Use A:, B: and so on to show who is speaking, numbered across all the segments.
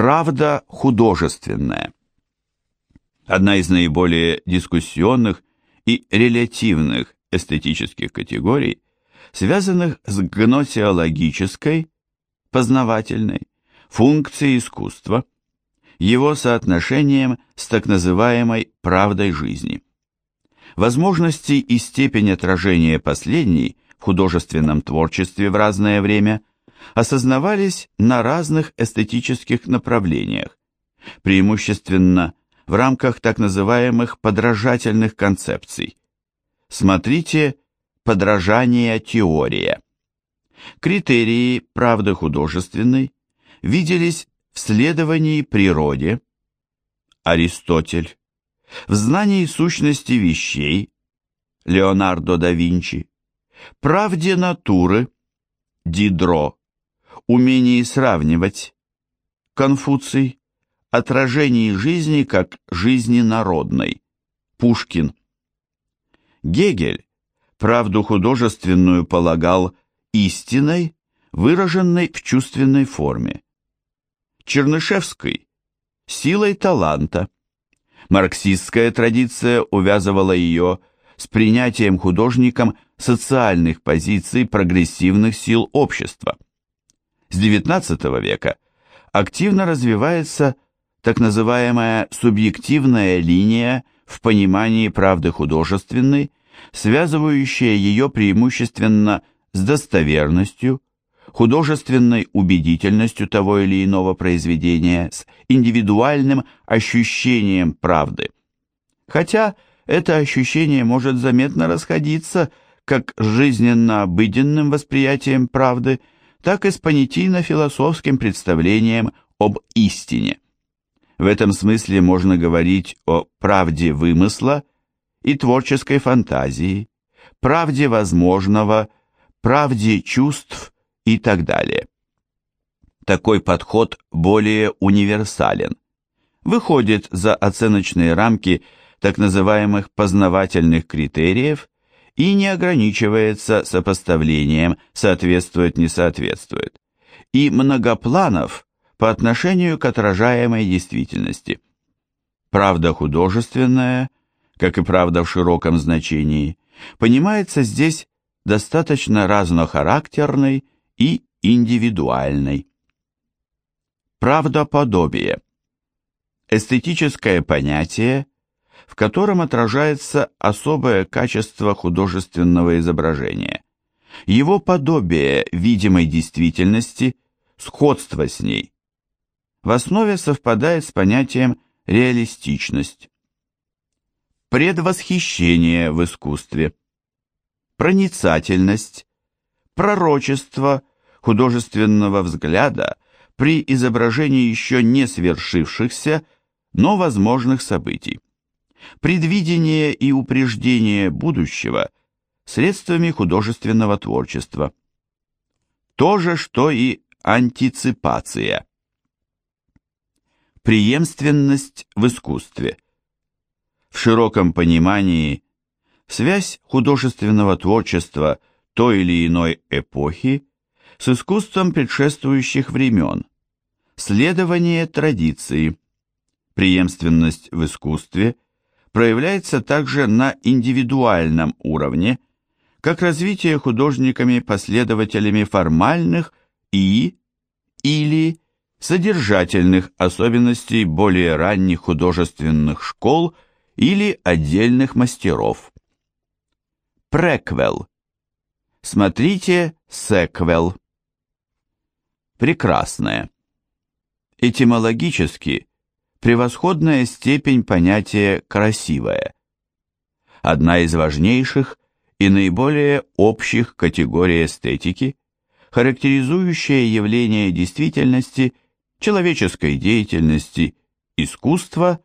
A: Правда художественная. Одна из наиболее дискуссионных и релятивных эстетических категорий, связанных с гносеологической, познавательной, функцией искусства, его соотношением с так называемой правдой жизни. Возможности и степень отражения последней в художественном творчестве в разное время осознавались на разных эстетических направлениях, преимущественно в рамках так называемых подражательных концепций. Смотрите «Подражание теория». Критерии правды художественной виделись в следовании природе. Аристотель, в знании сущности вещей. Леонардо да Винчи, правде натуры. Дидро, умении сравнивать Конфуций, отражении жизни как жизни народной Пушкин. Гегель правду художественную полагал истиной, выраженной в чувственной форме. Чернышевской – силой таланта. Марксистская традиция увязывала ее с принятием художником социальных позиций прогрессивных сил общества. С XIX века активно развивается так называемая субъективная линия в понимании правды художественной, связывающая ее преимущественно с достоверностью, художественной убедительностью того или иного произведения, с индивидуальным ощущением правды. Хотя это ощущение может заметно расходиться как с жизненно-обыденным восприятием правды, так и с понятийно-философским представлением об истине. В этом смысле можно говорить о правде вымысла и творческой фантазии, правде возможного, правде чувств и так далее. Такой подход более универсален, выходит за оценочные рамки так называемых познавательных критериев и не ограничивается сопоставлением «соответствует-не соответствует» и многопланов по отношению к отражаемой действительности. Правда художественная, как и правда в широком значении, понимается здесь достаточно разнохарактерной и индивидуальной. Правдоподобие. Эстетическое понятие, в котором отражается особое качество художественного изображения. Его подобие видимой действительности, сходство с ней. В основе совпадает с понятием реалистичность. Предвосхищение в искусстве. Проницательность, пророчество художественного взгляда при изображении еще не свершившихся, но возможных событий. Предвидение и упреждение будущего средствами художественного творчества. То же, что и антиципация. Преемственность в искусстве. В широком понимании связь художественного творчества той или иной эпохи с искусством предшествующих времен, следование традиции, преемственность в искусстве проявляется также на индивидуальном уровне, как развитие художниками-последователями формальных и или содержательных особенностей более ранних художественных школ или отдельных мастеров. Преквел. Смотрите секвел прекрасное. Этимологически превосходная степень понятия «красивое». Одна из важнейших и наиболее общих категорий эстетики, характеризующая явление действительности, человеческой деятельности, искусства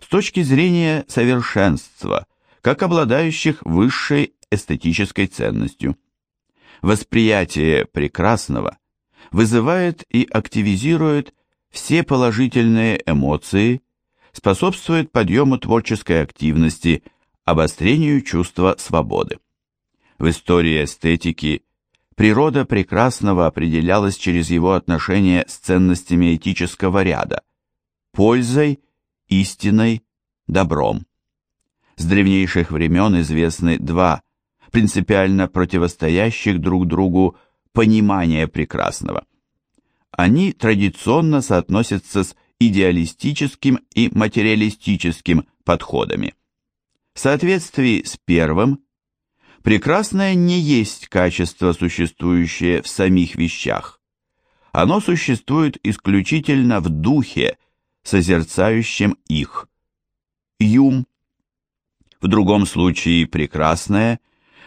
A: с точки зрения совершенства, как обладающих высшей эстетической ценностью. Восприятие прекрасного – вызывает и активизирует все положительные эмоции, способствует подъему творческой активности, обострению чувства свободы. В истории эстетики природа прекрасного определялась через его отношения с ценностями этического ряда – пользой, истиной, добром. С древнейших времен известны два принципиально противостоящих друг другу понимания прекрасного. Они традиционно соотносятся с идеалистическим и материалистическим подходами. В соответствии с первым, прекрасное не есть качество, существующее в самих вещах. Оно существует исключительно в духе, созерцающем их. Юм. В другом случае прекрасное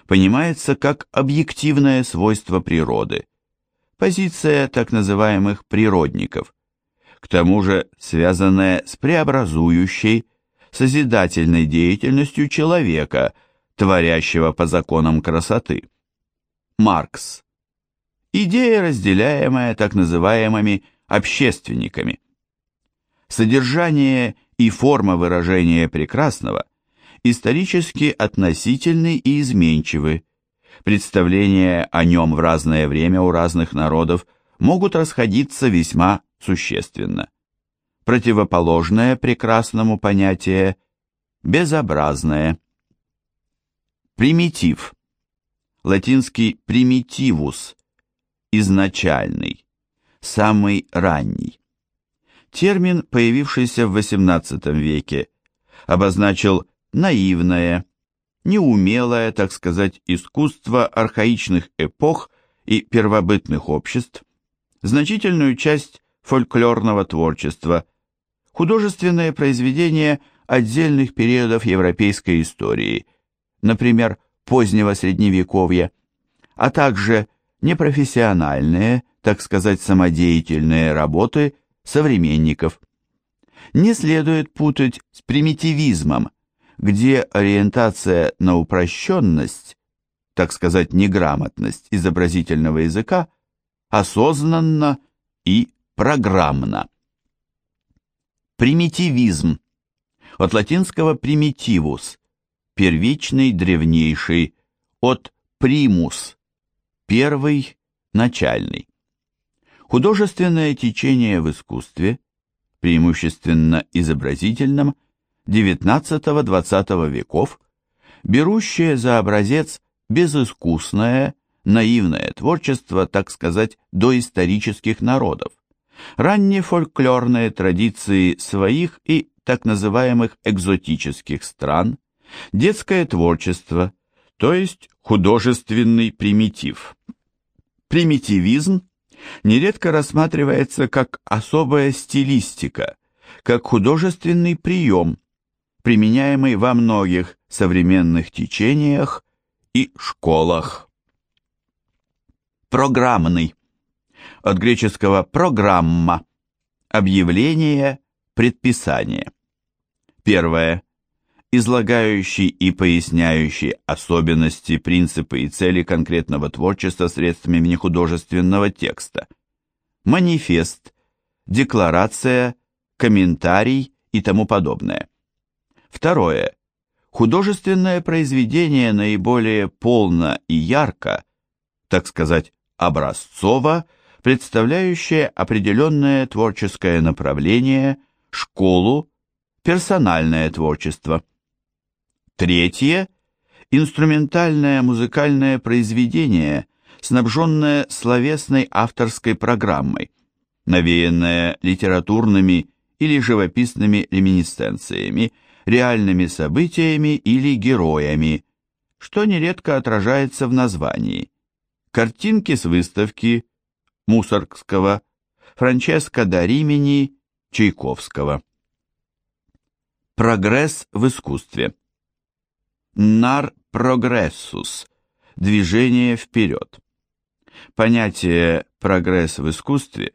A: понимается как объективное свойство природы, позиция так называемых природников, к тому же связанная с преобразующей, созидательной деятельностью человека, творящего по законам красоты. Маркс. Идея, разделяемая так называемыми общественниками. Содержание и форма выражения прекрасного исторически относительны и изменчивы. Представления о нем в разное время у разных народов могут расходиться весьма существенно. Противоположное прекрасному понятие – безобразное. Примитив. Латинский примитивус – изначальный, самый ранний. Термин, появившийся в XVIII веке, обозначил наивное, неумелое, так сказать, искусство архаичных эпох и первобытных обществ, значительную часть фольклорного творчества, художественные произведения отдельных периодов европейской истории, например, позднего Средневековья, а также непрофессиональные, так сказать, самодеятельные работы современников. Не следует путать с примитивизмом, где ориентация на упрощенность, так сказать, неграмотность изобразительного языка осознанно и программно. Примитивизм. От латинского примитивус – первичный, древнейший, от примус – первый, начальный. Художественное течение в искусстве, преимущественно изобразительном, XIX-XX веков, берущее за образец безыскусное, наивное творчество, так сказать, доисторических народов, ранние фольклорные традиции своих и так называемых экзотических стран, детское творчество, то есть художественный примитив. Примитивизм нередко рассматривается как особая стилистика, как художественный прием, применяемый во многих современных течениях и школах. Программный. От греческого «программа» – объявление, предписание. Первое. Излагающий и поясняющий особенности, принципы и цели конкретного творчества средствами внехудожественного текста. Манифест, декларация, комментарий и тому подобное. Второе. Художественное произведение наиболее полно и ярко, так сказать, образцово, представляющее определенное творческое направление, школу, персональное творчество. Третье – инструментальное музыкальное произведение, снабженное словесной авторской программой, навеянное литературными или живописными реминисценциями, реальными событиями или героями, что нередко отражается в названии – Картинки с выставки Мусоргского, Франческо да Римени, Чайковского. Прогресс в искусстве. Нар прогрессус. Движение вперед. Понятие «прогресс в искусстве»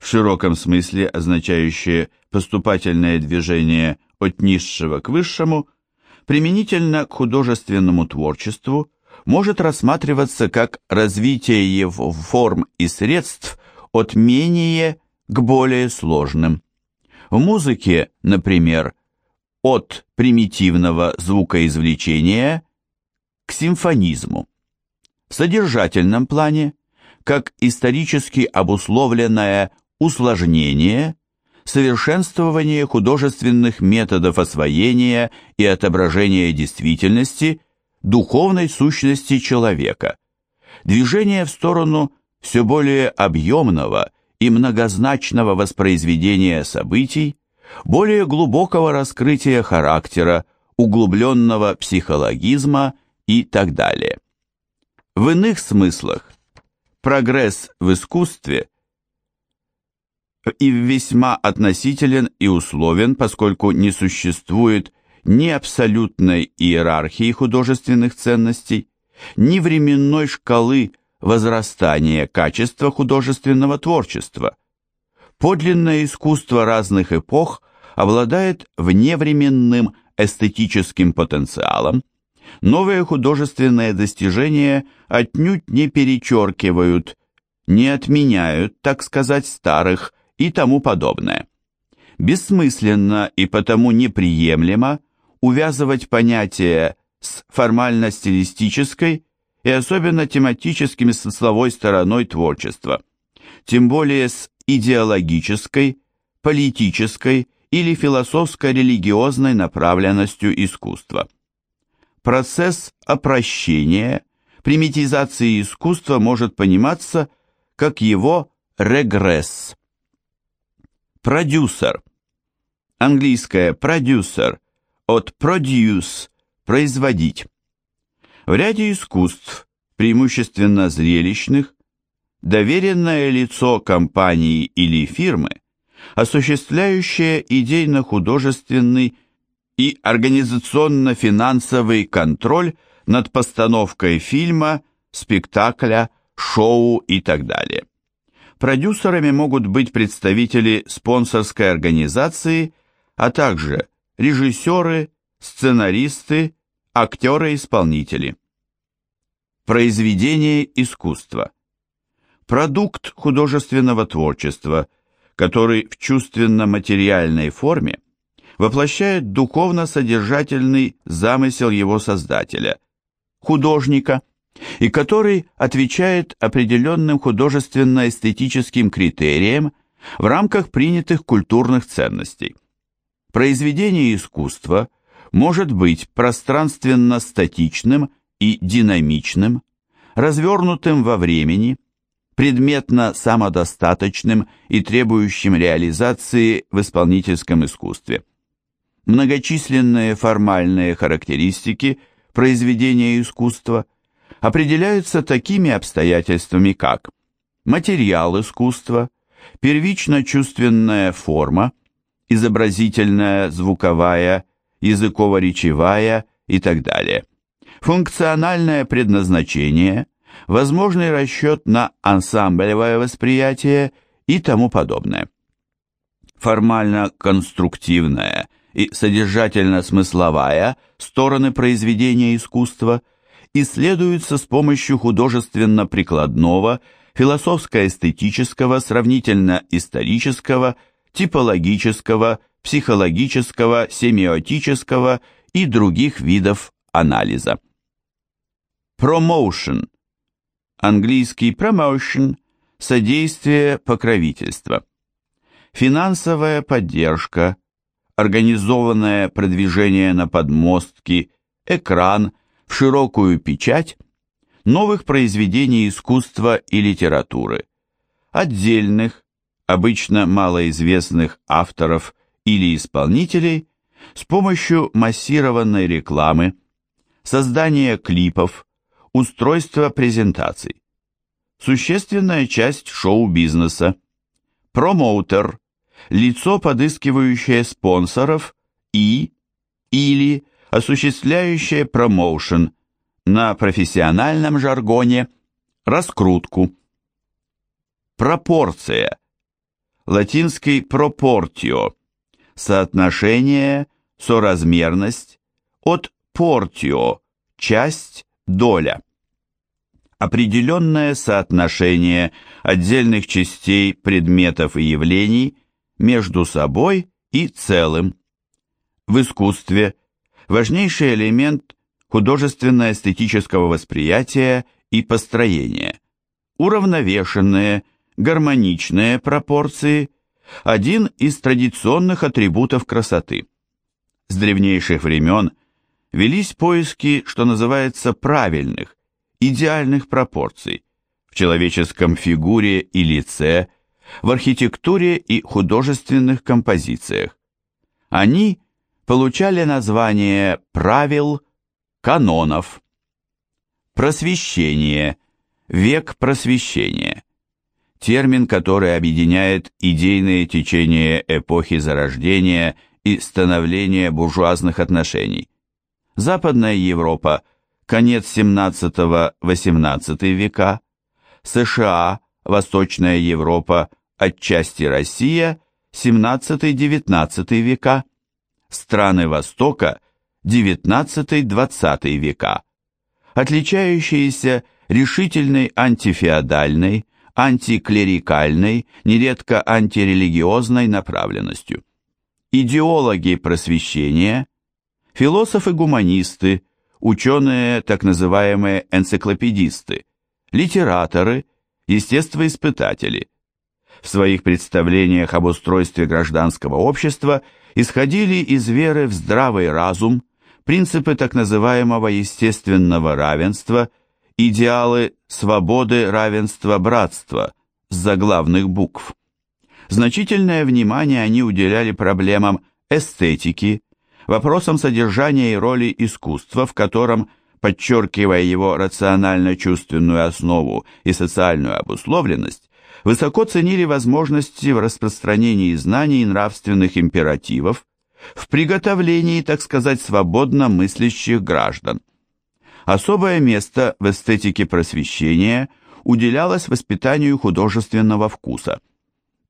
A: в широком смысле означающее поступательное движение от низшего к высшему, применительно к художественному творчеству – может рассматриваться как развитие его форм и средств от менее к более сложным. В музыке, например, от примитивного звукоизвлечения к симфонизму. В содержательном плане, как исторически обусловленное усложнение, совершенствование художественных методов освоения и отображения действительности, духовной сущности человека, движение в сторону все более объемного и многозначного воспроизведения событий, более глубокого раскрытия характера, углубленного психологизма и так далее. В иных смыслах прогресс в искусстве и весьма относителен и условен, поскольку не существует ни абсолютной иерархии художественных ценностей, ни временной шкалы возрастания качества художественного творчества. Подлинное искусство разных эпох обладает вневременным эстетическим потенциалом, новые художественные достижения отнюдь не перечеркивают, не отменяют, так сказать, старых и тому подобное. Бессмысленно и потому неприемлемо увязывать понятия с формально-стилистической и особенно тематическими смысловой стороной творчества, тем более с идеологической, политической или философско-религиозной направленностью искусства. Процесс опрощения, примитизации искусства может пониматься как его регресс. Продюсер. Английское продюсер от produce – производить. В ряде искусств, преимущественно зрелищных, доверенное лицо компании или фирмы, осуществляющее идейно-художественный и организационно-финансовый контроль над постановкой фильма, спектакля, шоу и так далее. Продюсерами могут быть представители спонсорской организации, а также режиссеры, сценаристы, актеры-исполнители. Произведение искусства. Продукт художественного творчества, который в чувственно-материальной форме воплощает духовно-содержательный замысел его создателя, художника, и который отвечает определенным художественно-эстетическим критериям в рамках принятых культурных ценностей. Произведение искусства может быть пространственно-статичным и динамичным, развернутым во времени, предметно самодостаточным и требующим реализации в исполнительском искусстве многочисленные формальные характеристики произведения искусства определяются такими обстоятельствами, как материал искусства, первично-чувственная форма, изобразительная, звуковая, языково-речевая и так далее, функциональное предназначение, возможный расчет на ансамблевое восприятие и тому подобное. Формально-конструктивная – и содержательно-смысловая стороны произведения искусства исследуются с помощью художественно-прикладного, философско-эстетического, сравнительно-исторического, типологического, психологического, семиотического и других видов анализа. Promotion. Английский promotion – содействие, покровительство. Финансовая поддержка, организованное продвижение на подмостки, экран, в широкую печать новых произведений искусства и литературы, отдельных, обычно малоизвестных авторов или исполнителей с помощью массированной рекламы, создания клипов, устройства презентаций. Существенная часть шоу-бизнеса. Промоутер – лицо, подыскивающее спонсоров и или осуществляющее промоушен, на профессиональном жаргоне раскрутку. Пропорция. Латинский пропортио. Соотношение, соразмерность. От портио. Часть, доля. Определенное соотношение отдельных частей предметов и явлений между собой и целым. В искусстве важнейший элемент художественно-эстетического восприятия и построение, уравновешенные, гармоничные пропорции – один из традиционных атрибутов красоты. С древнейших времен велись поиски, что называется, правильных, идеальных пропорций в человеческом фигуре и лице, в архитектуре и художественных композициях. Они получали название правил, канонов. Просвещение, век просвещения. Термин, который объединяет идейные течения эпохи Зарождения и становления буржуазных отношений. Западная Европа, конец 17-18 века, США, Восточная Европа, отчасти Россия, 17-19 века, страны Востока, 19-20 века, отличающиеся решительной антифеодальной, антиклерикальной, нередко антирелигиозной направленностью. Идеологи просвещения, философы-гуманисты, ученые, так называемые энциклопедисты, литераторы, естествоиспытатели. В своих представлениях об устройстве гражданского общества исходили из веры в здравый разум, принципы так называемого естественного равенства, идеалы свободы, равенства, братства с заглавных букв. Значительное внимание они уделяли проблемам эстетики, вопросам содержания и роли искусства, в котором, подчеркивая его рационально-чувственную основу и социальную обусловленность, высоко ценили возможности в распространении знаний и нравственных императивов, в приготовлении, так сказать, свободно мыслящих граждан. Особое место в эстетике просвещения уделялось воспитанию художественного вкуса.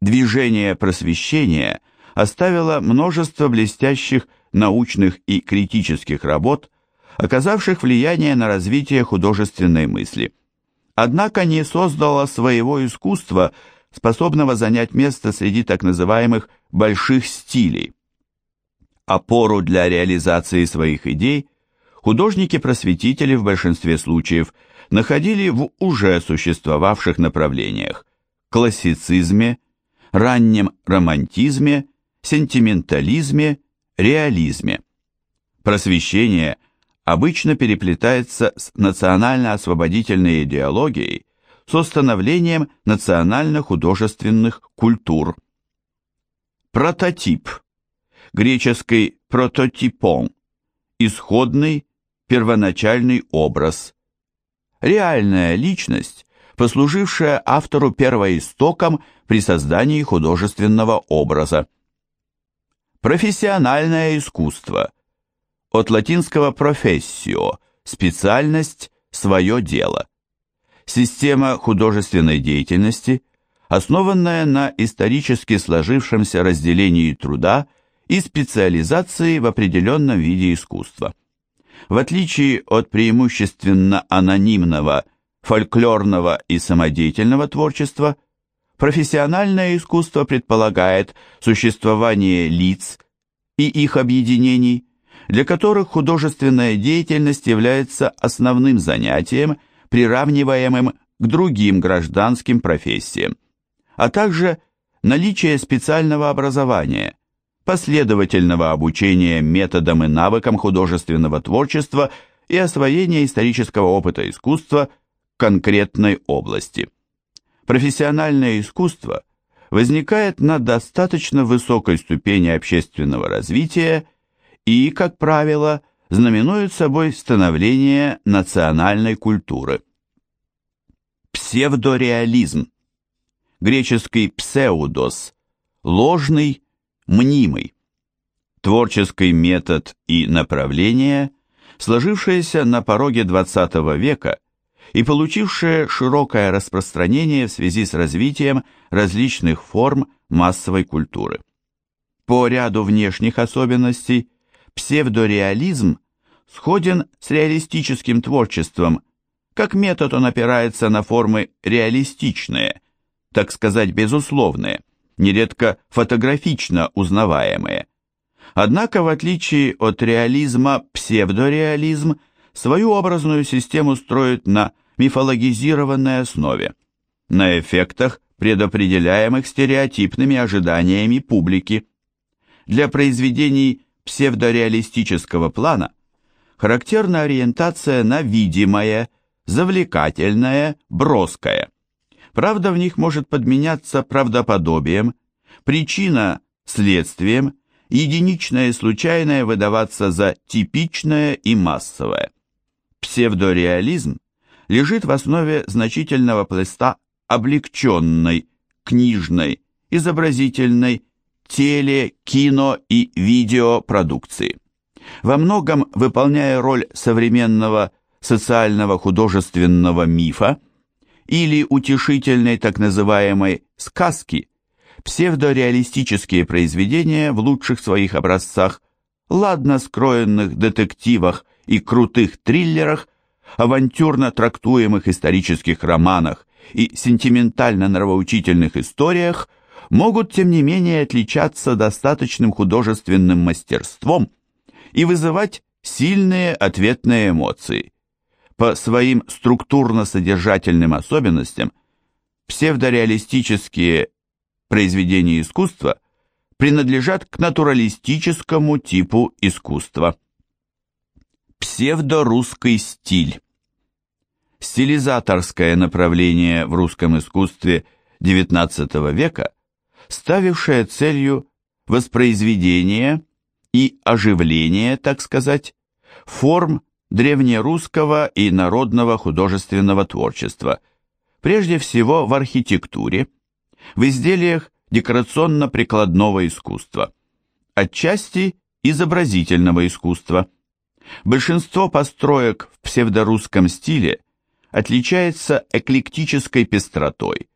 A: Движение просвещения оставило множество блестящих научных и критических работ, оказавших влияние на развитие художественной мысли. Однако не создало своего искусства, способного занять место среди так называемых «больших стилей». Опору для реализации своих идей художники-просветители в большинстве случаев находили в уже существовавших направлениях – классицизме, раннем романтизме, сентиментализме, реализме. Просвещение обычно переплетается с национально-освободительной идеологией, со становлением национально-художественных культур. Прототип – греческий прототипон, исходный, первоначальный образ. Реальная личность, послужившая автору первоистоком при создании художественного образа. Профессиональное искусство. От латинского professio – специальность, свое дело. Система художественной деятельности, основанная на исторически сложившемся разделении труда – и специализации в определенном виде искусства. В отличие от преимущественно анонимного, фольклорного и самодеятельного творчества, профессиональное искусство предполагает существование лиц и их объединений, для которых художественная деятельность является основным занятием, приравниваемым к другим гражданским профессиям, а также наличие специального образования, последовательного обучения методам и навыкам художественного творчества и освоения исторического опыта искусства конкретной области. Профессиональное искусство возникает на достаточно высокой ступени общественного развития и, как правило, знаменует собой становление национальной культуры. Псевдореализм. Греческий псеудос – ложный, мнимый. Творческий метод и направление, сложившееся на пороге XX века и получившее широкое распространение в связи с развитием различных форм массовой культуры. По ряду внешних особенностей псевдореализм сходен с реалистическим творчеством, как метод он опирается на формы реалистичные, так сказать, безусловные, нередко фотографично узнаваемые. Однако, в отличие от реализма, псевдореализм свою образную систему строит на мифологизированной основе, на эффектах, предопределяемых стереотипными ожиданиями публики. Для произведений псевдореалистического плана характерна ориентация на видимое, завлекательное, броское. Правда в них может подменяться правдоподобием, причина – следствием, единичное и случайное выдаваться за типичное и массовое. Псевдореализм лежит в основе значительного пласта облегченной, книжной, изобразительной, теле-, кино- и видеопродукции. Во многом выполняя роль современного социального художественного мифа или утешительной так называемой сказки, псевдореалистические произведения в лучших своих образцах, ладно скроенных детективах и крутых триллерах, авантюрно трактуемых исторических романах и сентиментально-нравоучительных историях могут, тем не менее, отличаться достаточным художественным мастерством и вызывать сильные ответные эмоции. По своим структурно-содержательным особенностям псевдореалистические произведения искусства принадлежат к натуралистическому типу искусства. Псевдорусский стиль Стилизаторское направление в русском искусстве XIX века, ставившее целью воспроизведение и оживление, так сказать, форм древнерусского и народного художественного творчества, прежде всего в архитектуре, в изделиях декорационно-прикладного искусства, отчасти изобразительного искусства. Большинство построек в псевдорусском стиле отличается эклектической пестротой,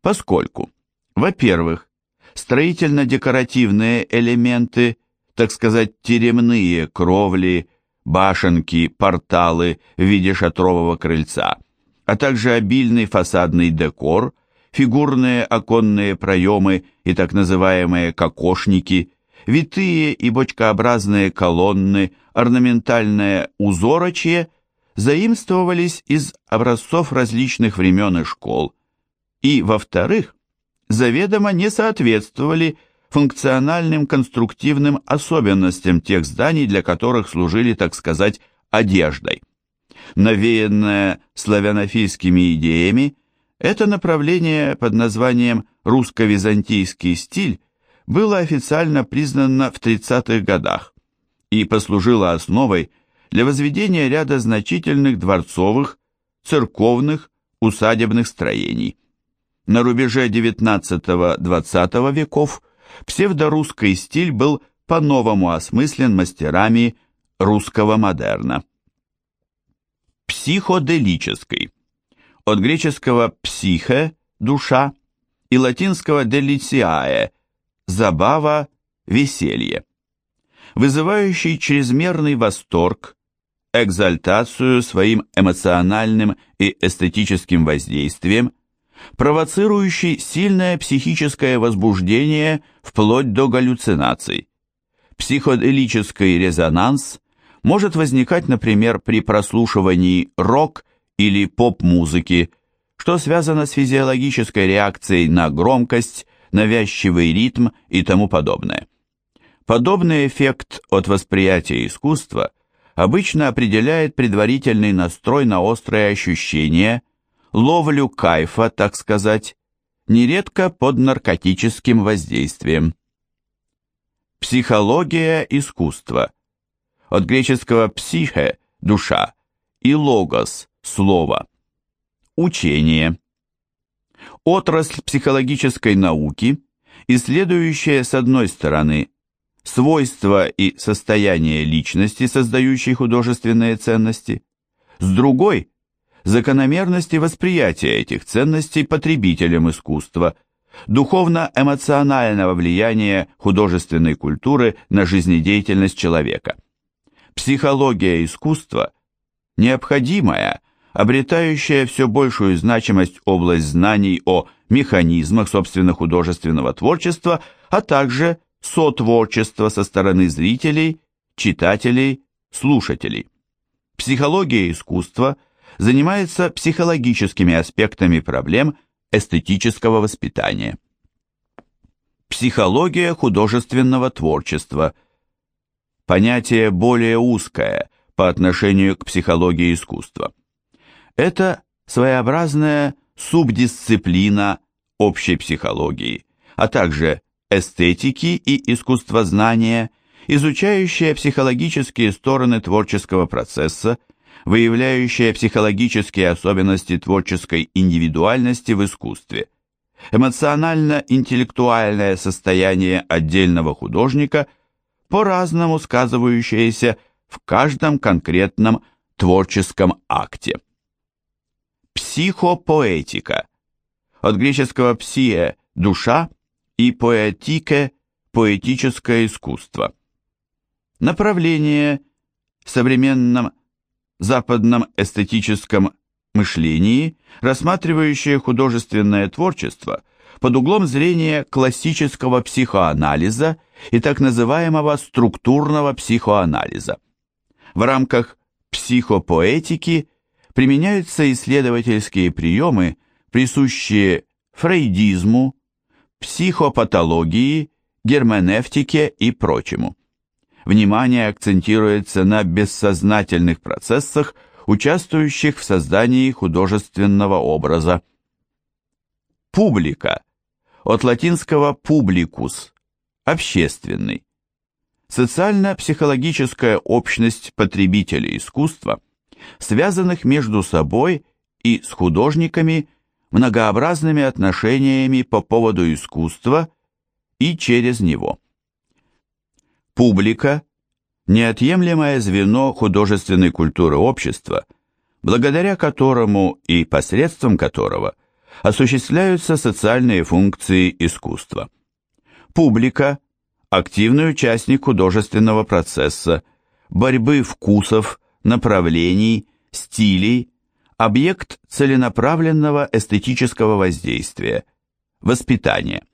A: поскольку, во-первых, строительно-декоративные элементы, так сказать, теремные кровли, башенки, порталы в виде шатрового крыльца, а также обильный фасадный декор – фигурные оконные проемы и так называемые кокошники, витые и бочкообразные колонны, орнаментальное узорочье заимствовались из образцов различных времен и школ, и, во-вторых, заведомо не соответствовали функциональным конструктивным особенностям тех зданий, для которых служили, так сказать, одеждой. Навеянная славянофильскими идеями, это направление под названием «русско-византийский стиль» было официально признано в 30-х годах и послужило основой для возведения ряда значительных дворцовых, церковных, усадебных строений. На рубеже XIX-XX веков псевдорусский стиль был по-новому осмыслен мастерами русского модерна. Психоделический от греческого «психе» – душа и латинского «deliciae» – забава, веселье, вызывающий чрезмерный восторг, экзальтацию своим эмоциональным и эстетическим воздействием, провоцирующий сильное психическое возбуждение вплоть до галлюцинаций. Психоделический резонанс может возникать, например, при прослушивании рок- или поп-музыки, что связано с физиологической реакцией на громкость, навязчивый ритм и тому подобное. Подобный эффект от восприятия искусства обычно определяет предварительный настрой на острые ощущения, ловлю кайфа, так сказать, нередко под наркотическим воздействием. Психология искусства. От греческого «психе» – душа и «логос» Слово. Учение. Отрасль психологической науки, исследующая с одной стороны свойства и состояние личности, создающей художественные ценности, с другой – закономерности восприятия этих ценностей потребителем искусства, духовно-эмоционального влияния художественной культуры на жизнедеятельность человека. Психология искусства – необходимая, обретающая все большую значимость область знаний о механизмах собственно художественного творчества, а также сотворчества со стороны зрителей, читателей, слушателей. Психология искусства занимается психологическими аспектами проблем эстетического воспитания. Психология художественного творчества. Понятие более узкое по отношению к психологии искусства. Это своеобразная субдисциплина общей психологии, а также эстетики и искусствознания, изучающая психологические стороны творческого процесса, выявляющая психологические особенности творческой индивидуальности в искусстве, эмоционально-интеллектуальное состояние отдельного художника, по-разному сказывающееся в каждом конкретном творческом акте. Психопоэтика. От греческого «псие» – душа и «поэтике» – поэтическое искусство. Направление в современном западном эстетическом мышлении, рассматривающее художественное творчество под углом зрения классического психоанализа и так называемого структурного психоанализа. В рамках психопоэтики применяются исследовательские приемы, присущие фрейдизму, психопатологии, герменевтике и прочему. Внимание акцентируется на бессознательных процессах, участвующих в создании художественного образа. Публика. От латинского publicus – общественный. Социально-психологическая общность потребителей искусства, связанных между собой и с художниками многообразными отношениями по поводу искусства и через него. Публика – неотъемлемое звено художественной культуры общества, благодаря которому и посредством которого осуществляются социальные функции искусства. Публика – активный участник художественного процесса, борьбы вкусов, направлений, стилей, объект целенаправленного эстетического воздействия, воспитания.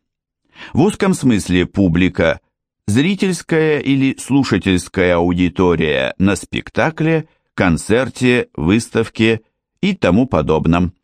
A: В узком смысле публика – зрительская или слушательская аудитория на спектакле, концерте, выставке и тому подобном.